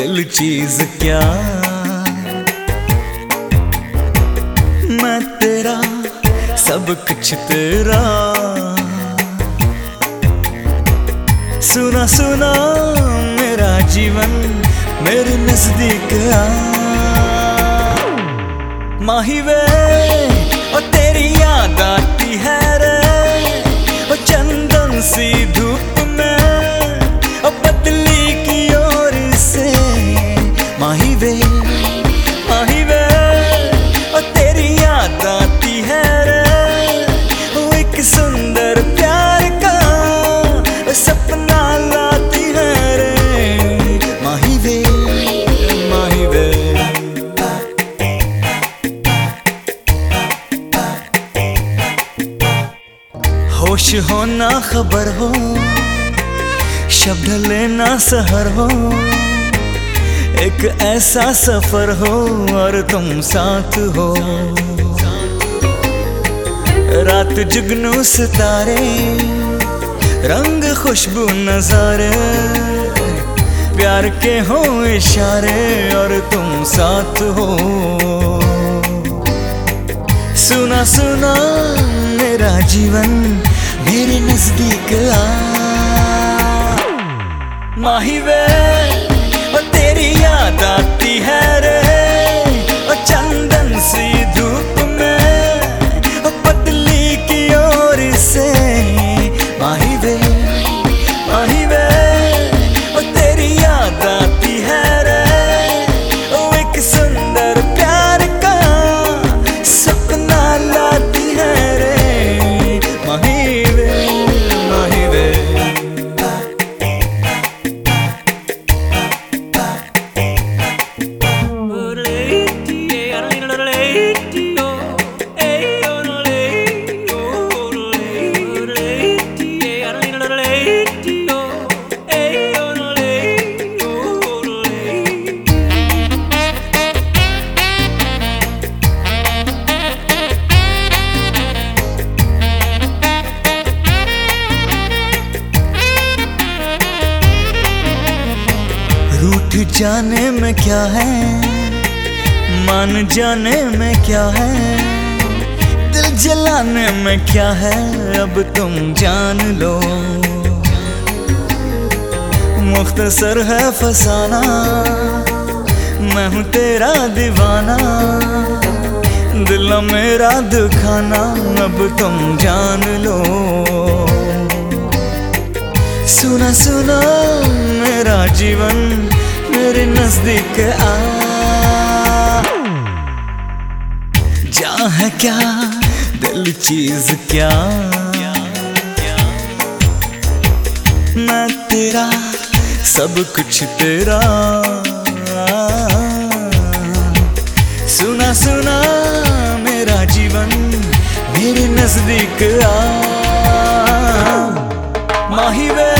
चीज़ क्या? मैं तेरा सब कुछ तेरा। सुना सुना, मेरा जीवन मेरे नज़दीक आ। माही वे, ओ तेरी याद आती है रे। ओ चंदन सी धूप में होश हो ना खबर हो, शब्द लेना सहर हो, एक ऐसा सफ़र हो और तुम साथ हो। रात जुगनू सितारे, रंग खुशबू नजारे, प्यार के हो इशारे और तुम साथ हो। सुना सुना मेरा जीवन मेरे नज़दीक आ। माही वे तेरी याद जाने में क्या है? मान जाने में क्या है? दिल जलाने में क्या है? अब तुम जान लो। मुख्तसर है फसाना। मैं हूँ तेरा दीवाना। दिल मेरा दुखाना। अब तुम जान लो। सुना सुना मेरा जीवन। मेरे नज़दीक आ। जा है क्या, दिल चीज़ क्या? मैं तेरा, सब कुछ तेरा। सुना सुना, मेरा जीवन मेरे नज़दीक आ। माही वे